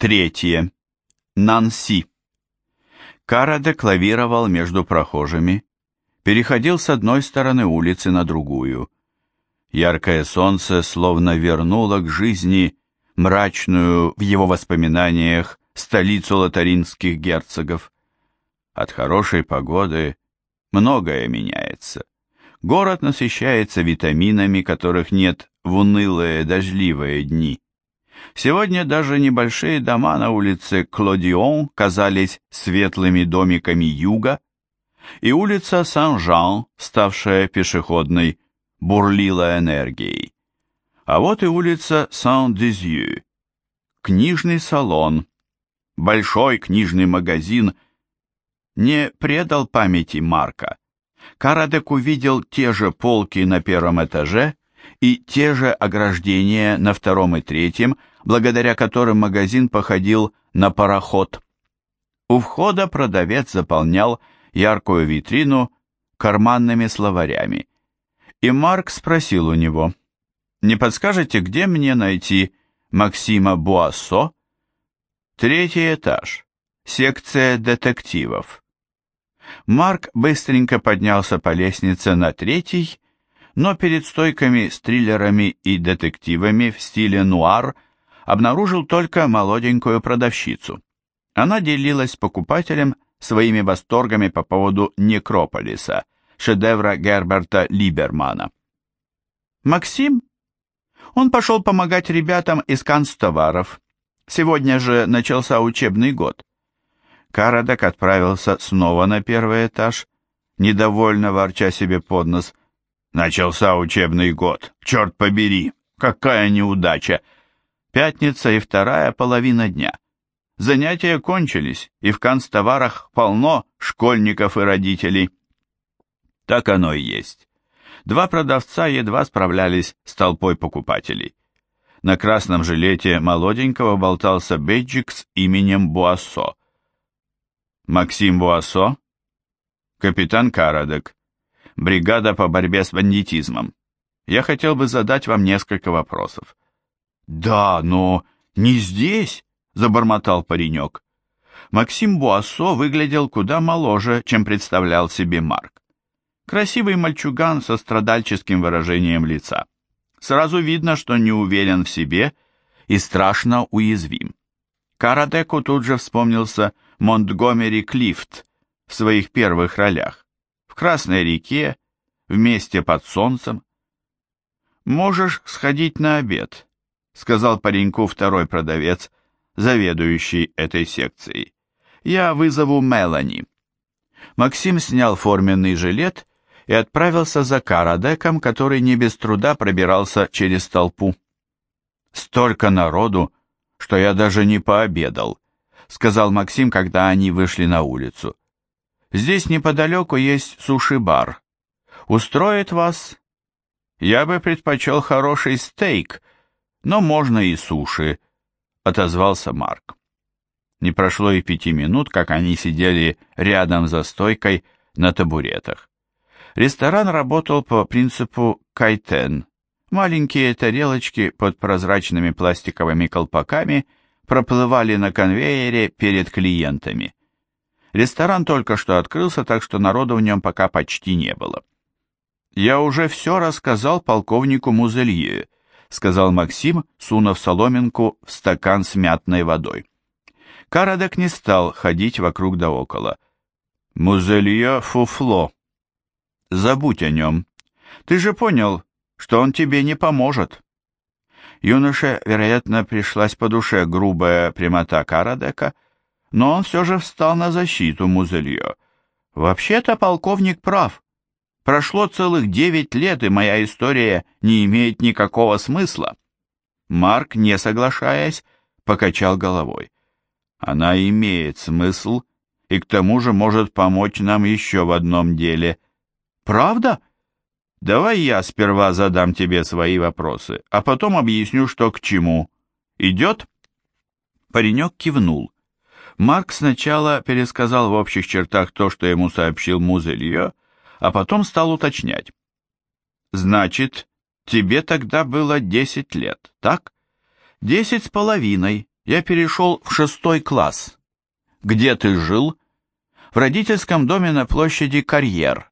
Третье. Нанси. Кара деклавировал между прохожими, переходил с одной стороны улицы на другую. Яркое солнце словно вернуло к жизни мрачную в его воспоминаниях столицу лотаринских герцогов. От хорошей погоды многое меняется. Город насыщается витаминами, которых нет в унылые дождливые дни. Сегодня даже небольшие дома на улице Клодион казались светлыми домиками юга, и улица Сан-Жан, ставшая пешеходной, бурлила энергией. А вот и улица Сан-Дизью, книжный салон, большой книжный магазин, не предал памяти Марка. Карадек увидел те же полки на первом этаже и те же ограждения на втором и третьем, благодаря которым магазин походил на пароход. У входа продавец заполнял яркую витрину карманными словарями. И Марк спросил у него, «Не подскажете, где мне найти Максима Буассо?» «Третий этаж, секция детективов». Марк быстренько поднялся по лестнице на третий но перед стойками с триллерами и детективами в стиле нуар обнаружил только молоденькую продавщицу. Она делилась с покупателем своими восторгами по поводу «Некрополиса», шедевра Герберта Либермана. «Максим?» Он пошел помогать ребятам из канцтоваров. Сегодня же начался учебный год. Карадок отправился снова на первый этаж, недовольно ворча себе под нос – Начался учебный год. Черт побери, какая неудача! Пятница и вторая половина дня. Занятия кончились, и в канцтоварах полно школьников и родителей. Так оно и есть. Два продавца едва справлялись с толпой покупателей. На красном жилете молоденького болтался бейджик с именем Буассо. Максим Буассо? Капитан Карадек. Бригада по борьбе с бандитизмом. Я хотел бы задать вам несколько вопросов». «Да, но не здесь», — забормотал паренек. Максим Буассо выглядел куда моложе, чем представлял себе Марк. Красивый мальчуган со страдальческим выражением лица. Сразу видно, что не уверен в себе и страшно уязвим. Карадеку тут же вспомнился Монтгомери Клифт в своих первых ролях. Красной реке, вместе под солнцем. «Можешь сходить на обед», — сказал пареньку второй продавец, заведующий этой секцией. «Я вызову Мелани». Максим снял форменный жилет и отправился за Карадеком, который не без труда пробирался через толпу. «Столько народу, что я даже не пообедал», — сказал Максим, когда они вышли на улицу. Здесь неподалеку есть суши-бар. Устроит вас? Я бы предпочел хороший стейк, но можно и суши, — отозвался Марк. Не прошло и пяти минут, как они сидели рядом за стойкой на табуретах. Ресторан работал по принципу кайтен. Маленькие тарелочки под прозрачными пластиковыми колпаками проплывали на конвейере перед клиентами. Ресторан только что открылся, так что народа в нем пока почти не было. «Я уже все рассказал полковнику Музелье», — сказал Максим, сунув соломинку в стакан с мятной водой. Карадек не стал ходить вокруг да около. «Музелье — фуфло. Забудь о нем. Ты же понял, что он тебе не поможет». Юноше, вероятно, пришлась по душе грубая прямота Карадека — но он все же встал на защиту Музельё. «Вообще-то полковник прав. Прошло целых девять лет, и моя история не имеет никакого смысла». Марк, не соглашаясь, покачал головой. «Она имеет смысл и к тому же может помочь нам еще в одном деле». «Правда?» «Давай я сперва задам тебе свои вопросы, а потом объясню, что к чему. Идет?» Паренек кивнул. Марк сначала пересказал в общих чертах то, что ему сообщил Музелье, а потом стал уточнять. «Значит, тебе тогда было 10 лет, так?» «Десять с половиной. Я перешел в шестой класс». «Где ты жил?» «В родительском доме на площади Карьер».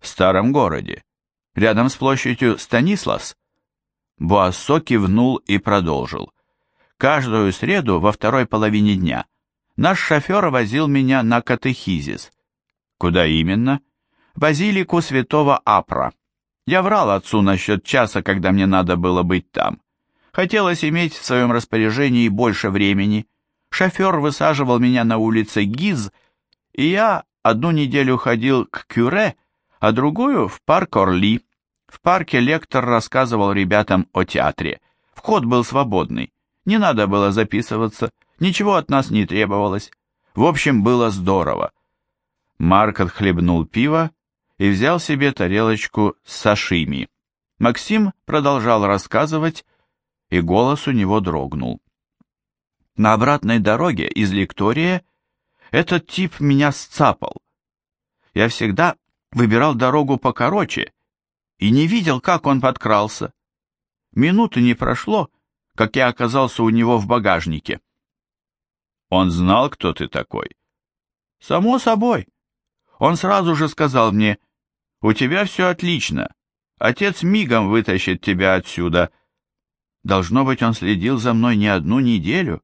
«В старом городе. Рядом с площадью Станиславс?» Буассо кивнул и продолжил. «Каждую среду во второй половине дня» Наш шофер возил меня на катехизис. Куда именно? В базилику святого Апра. Я врал отцу насчет часа, когда мне надо было быть там. Хотелось иметь в своем распоряжении больше времени. Шофер высаживал меня на улице Гиз, и я одну неделю ходил к Кюре, а другую в парк Орли. В парке лектор рассказывал ребятам о театре. Вход был свободный, не надо было записываться. Ничего от нас не требовалось. В общем, было здорово. Марк отхлебнул пиво и взял себе тарелочку с сашими. Максим продолжал рассказывать, и голос у него дрогнул. На обратной дороге из Лектория этот тип меня сцапал. Я всегда выбирал дорогу покороче и не видел, как он подкрался. Минуты не прошло, как я оказался у него в багажнике. Он знал, кто ты такой. Само собой. Он сразу же сказал мне, у тебя все отлично. Отец мигом вытащит тебя отсюда. Должно быть, он следил за мной не одну неделю.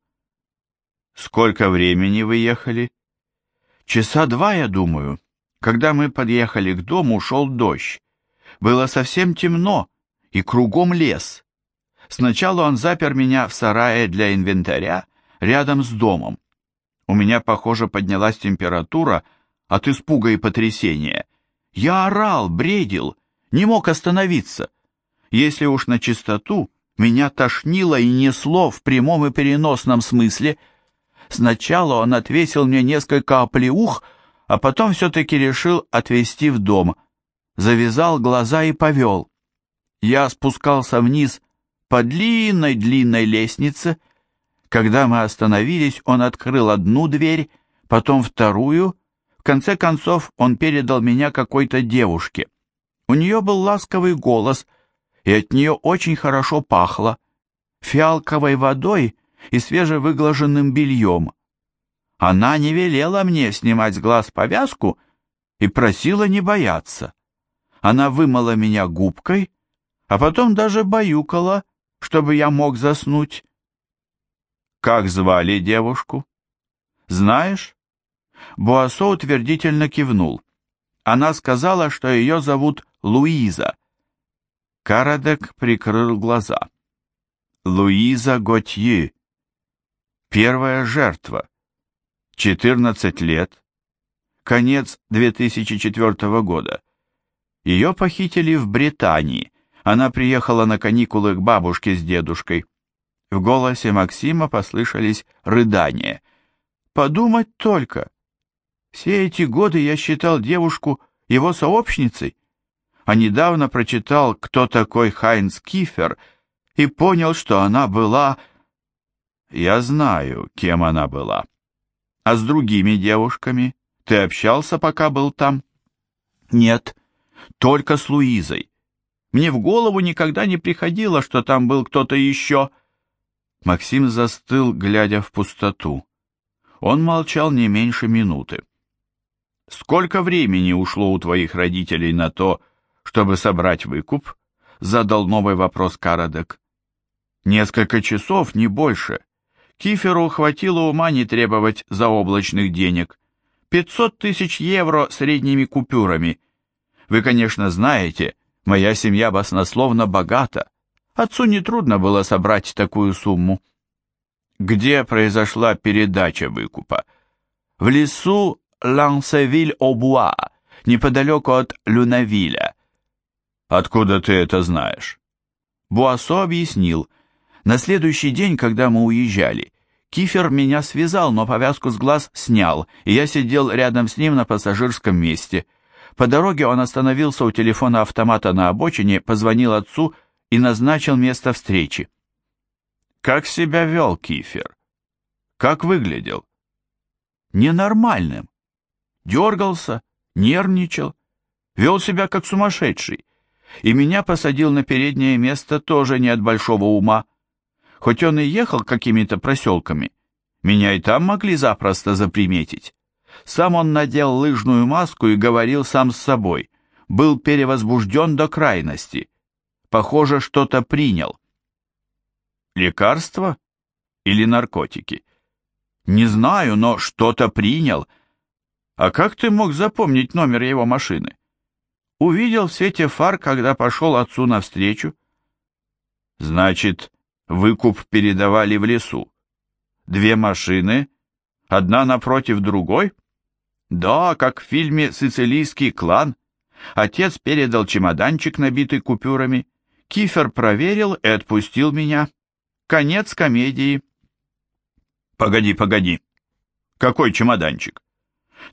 Сколько времени вы ехали? Часа два, я думаю. Когда мы подъехали к дому, шел дождь. Было совсем темно, и кругом лес. Сначала он запер меня в сарае для инвентаря, рядом с домом. У меня, похоже, поднялась температура от испуга и потрясения. Я орал, бредил, не мог остановиться. Если уж на чистоту, меня тошнило и несло в прямом и переносном смысле. Сначала он отвесил мне несколько оплеух, а потом все-таки решил отвезти в дом. Завязал глаза и повел. Я спускался вниз по длинной-длинной лестнице, когда мы остановились, он открыл одну дверь, потом вторую. В конце концов, он передал меня какой-то девушке. У нее был ласковый голос, и от нее очень хорошо пахло. Фиалковой водой и свежевыглаженным бельем. Она не велела мне снимать с глаз повязку и просила не бояться. Она вымыла меня губкой, а потом даже баюкала, чтобы я мог заснуть. Как звали девушку? Знаешь? Буассо утвердительно кивнул. Она сказала, что ее зовут Луиза. Карадек прикрыл глаза. Луиза Готье. Первая жертва. 14 лет. Конец 2004 года. Ее похитили в Британии. Она приехала на каникулы к бабушке с дедушкой. В голосе Максима послышались рыдания. «Подумать только! Все эти годы я считал девушку его сообщницей, а недавно прочитал, кто такой Хайнс Кифер, и понял, что она была... Я знаю, кем она была. А с другими девушками ты общался, пока был там?» «Нет, только с Луизой. Мне в голову никогда не приходило, что там был кто-то еще...» Максим застыл, глядя в пустоту. Он молчал не меньше минуты. «Сколько времени ушло у твоих родителей на то, чтобы собрать выкуп?» — задал новый вопрос Карадек. «Несколько часов, не больше. Киферу хватило ума не требовать заоблачных денег. 500 тысяч евро средними купюрами. Вы, конечно, знаете, моя семья баснословно богата. Отцу нетрудно было собрать такую сумму. Где произошла передача выкупа? В лесу Лансевиль-Обуа, неподалеку от Люнавиля. Откуда ты это знаешь? Буассо объяснил. На следующий день, когда мы уезжали, Кифер меня связал, но повязку с глаз снял, и я сидел рядом с ним на пассажирском месте. По дороге он остановился у телефона автомата на обочине, позвонил отцу и назначил место встречи. Как себя вел Кифер? Как выглядел? Ненормальным. Дергался, нервничал, вел себя как сумасшедший. И меня посадил на переднее место тоже не от большого ума. Хоть он и ехал какими-то проселками, меня и там могли запросто заприметить. Сам он надел лыжную маску и говорил сам с собой. Был перевозбужден до крайности. Похоже, что-то принял. Лекарство или наркотики? Не знаю, но что-то принял. А как ты мог запомнить номер его машины? Увидел в свете фар, когда пошел отцу навстречу. Значит, выкуп передавали в лесу. Две машины, одна напротив другой? Да, как в фильме «Сицилийский клан». Отец передал чемоданчик, набитый купюрами. Кифер проверил и отпустил меня. Конец комедии. Погоди, погоди. Какой чемоданчик?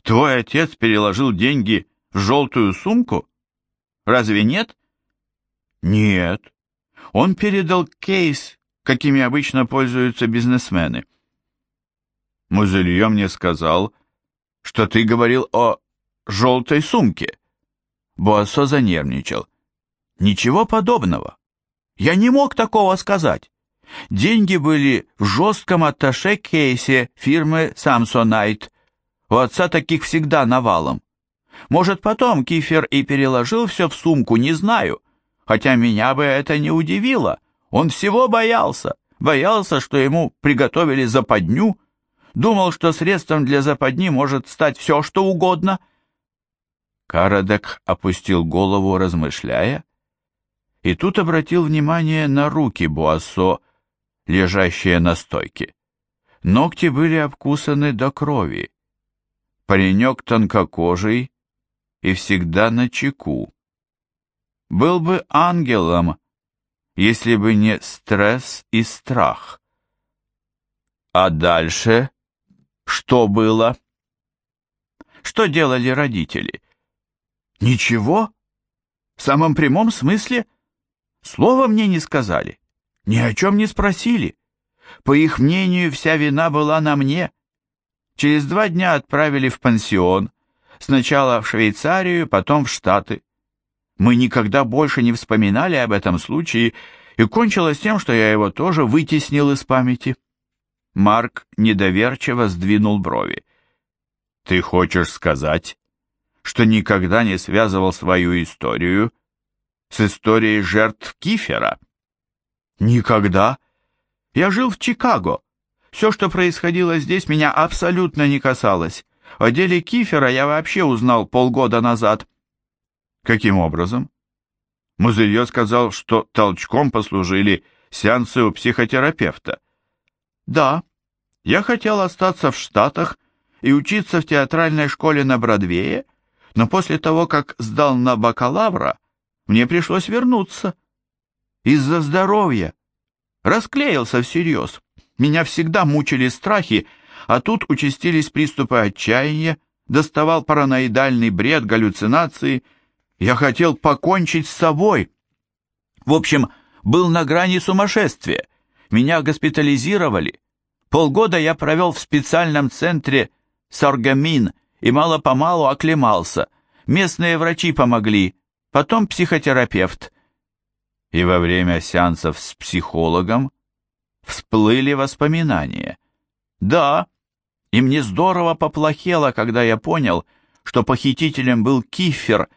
Твой отец переложил деньги в желтую сумку? Разве нет? Нет. Он передал кейс, какими обычно пользуются бизнесмены. Музелье мне сказал, что ты говорил о желтой сумке. Буассо занервничал. — Ничего подобного. Я не мог такого сказать. Деньги были в жестком атташе-кейсе фирмы Samsonite. У отца таких всегда навалом. Может, потом Кифер и переложил все в сумку, не знаю. Хотя меня бы это не удивило. Он всего боялся. Боялся, что ему приготовили западню. Думал, что средством для западни может стать все, что угодно. Карадек опустил голову, размышляя, и тут обратил внимание на руки Буассо, лежащие на стойке. Ногти были обкусаны до крови. Паренек тонкокожий и всегда на чеку. Был бы ангелом, если бы не стресс и страх. А дальше что было? Что делали родители? Ничего? В самом прямом смысле – Слова мне не сказали, ни о чем не спросили. По их мнению, вся вина была на мне. Через два дня отправили в пансион, сначала в Швейцарию, потом в Штаты. Мы никогда больше не вспоминали об этом случае, и кончилось тем, что я его тоже вытеснил из памяти. Марк недоверчиво сдвинул брови. «Ты хочешь сказать, что никогда не связывал свою историю с историей жертв Кифера. Никогда. Я жил в Чикаго. Все, что происходило здесь, меня абсолютно не касалось. О деле Кифера я вообще узнал полгода назад. Каким образом? Музылье сказал, что толчком послужили сеансы у психотерапевта. Да, я хотел остаться в Штатах и учиться в театральной школе на Бродвее, но после того, как сдал на бакалавра, мне пришлось вернуться. Из-за здоровья. Расклеился всерьез. Меня всегда мучили страхи, а тут участились приступы отчаяния, доставал параноидальный бред, галлюцинации. Я хотел покончить с собой. В общем, был на грани сумасшествия. Меня госпитализировали. Полгода я провел в специальном центре Саргамин и мало-помалу оклемался. Местные врачи помогли, потом психотерапевт. И во время сеансов с психологом всплыли воспоминания. Да, и мне здорово поплохело, когда я понял, что похитителем был Кифер,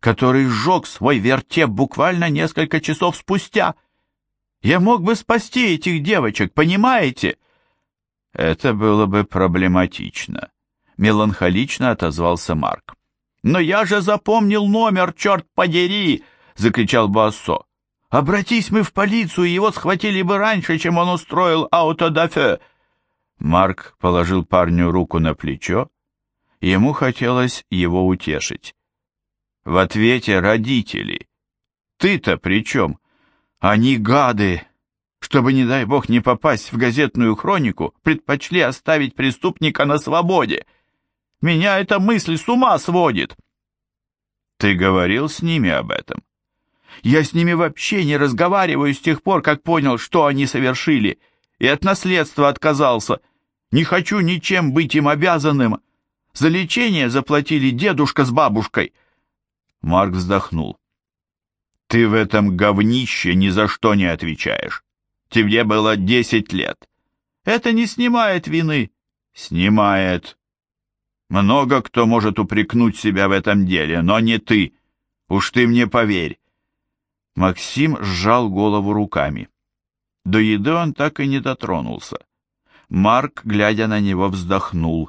который сжег свой вертеп буквально несколько часов спустя. Я мог бы спасти этих девочек, понимаете? Это было бы проблематично, меланхолично отозвался Марк. «Но я же запомнил номер, черт подери!» — закричал Бассо. «Обратись мы в полицию, его схватили бы раньше, чем он устроил аутодафе!» Марк положил парню руку на плечо. Ему хотелось его утешить. В ответе родители. «Ты-то при чем? Они гады!» Чтобы, не дай бог, не попасть в газетную хронику, предпочли оставить преступника на свободе — меня эта мысль с ума сводит!» «Ты говорил с ними об этом?» «Я с ними вообще не разговариваю с тех пор, как понял, что они совершили, и от наследства отказался. Не хочу ничем быть им обязанным. За лечение заплатили дедушка с бабушкой». Марк вздохнул. «Ты в этом говнище ни за что не отвечаешь. Тебе было десять лет. Это не снимает вины». «Снимает», много кто может упрекнуть себя в этом деле, но не ты. Уж ты мне поверь. Максим сжал голову руками. До еды он так и не дотронулся. Марк, глядя на него, вздохнул.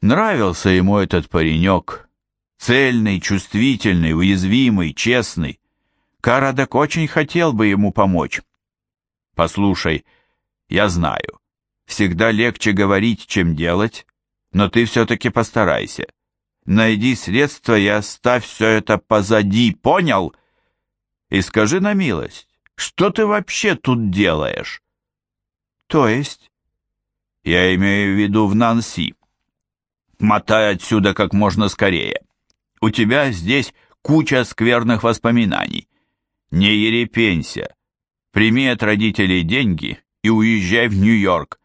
Нравился ему этот паренек. Цельный, чувствительный, уязвимый, честный. Карадек очень хотел бы ему помочь. «Послушай, я знаю, всегда легче говорить, чем делать, но ты все-таки постарайся. Найди средства и оставь все это позади, понял? И скажи на милость, что ты вообще тут делаешь? То есть? Я имею в виду в Нанси. Мотай отсюда как можно скорее. У тебя здесь куча скверных воспоминаний. Не ерепенься. Прими от родителей деньги и уезжай в Нью-Йорк.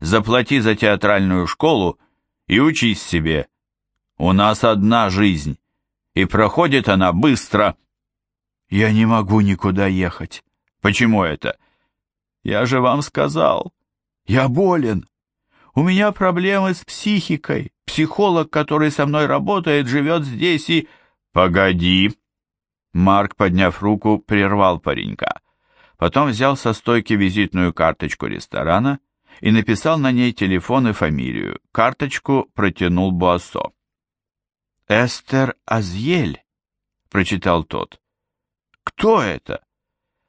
Заплати за театральную школу и учись себе. У нас одна жизнь, и проходит она быстро. Я не могу никуда ехать. Почему это? Я же вам сказал. Я болен. У меня проблемы с психикой. Психолог, который со мной работает, живет здесь и... Погоди. Марк, подняв руку, прервал паренька. Потом взял со стойки визитную карточку ресторана и и написал на ней телефон и фамилию. Карточку протянул Буассо. «Эстер Азьель», — прочитал тот. «Кто это?»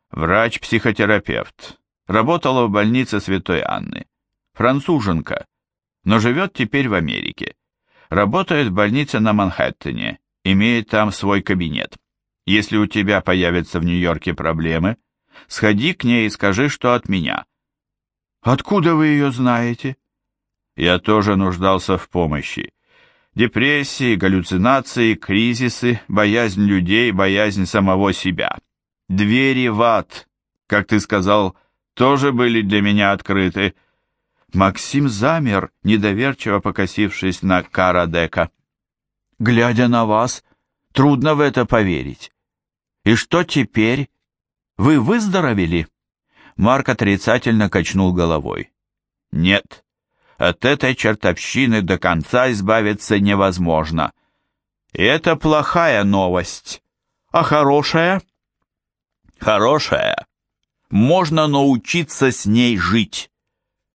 «Врач-психотерапевт. Работала в больнице Святой Анны. Француженка, но живет теперь в Америке. Работает в больнице на Манхэттене, имеет там свой кабинет. Если у тебя появятся в Нью-Йорке проблемы, сходи к ней и скажи, что от меня». Откуда вы ее знаете? Я тоже нуждался в помощи. Депрессии, галлюцинации, кризисы, боязнь людей, боязнь самого себя. Двери в ад, как ты сказал, тоже были для меня открыты. Максим замер, недоверчиво покосившись на Карадека. Глядя на вас, трудно в это поверить. И что теперь? Вы выздоровели? Марк отрицательно качнул головой. «Нет, от этой чертовщины до конца избавиться невозможно. Это плохая новость. А хорошая?» «Хорошая. Можно научиться с ней жить».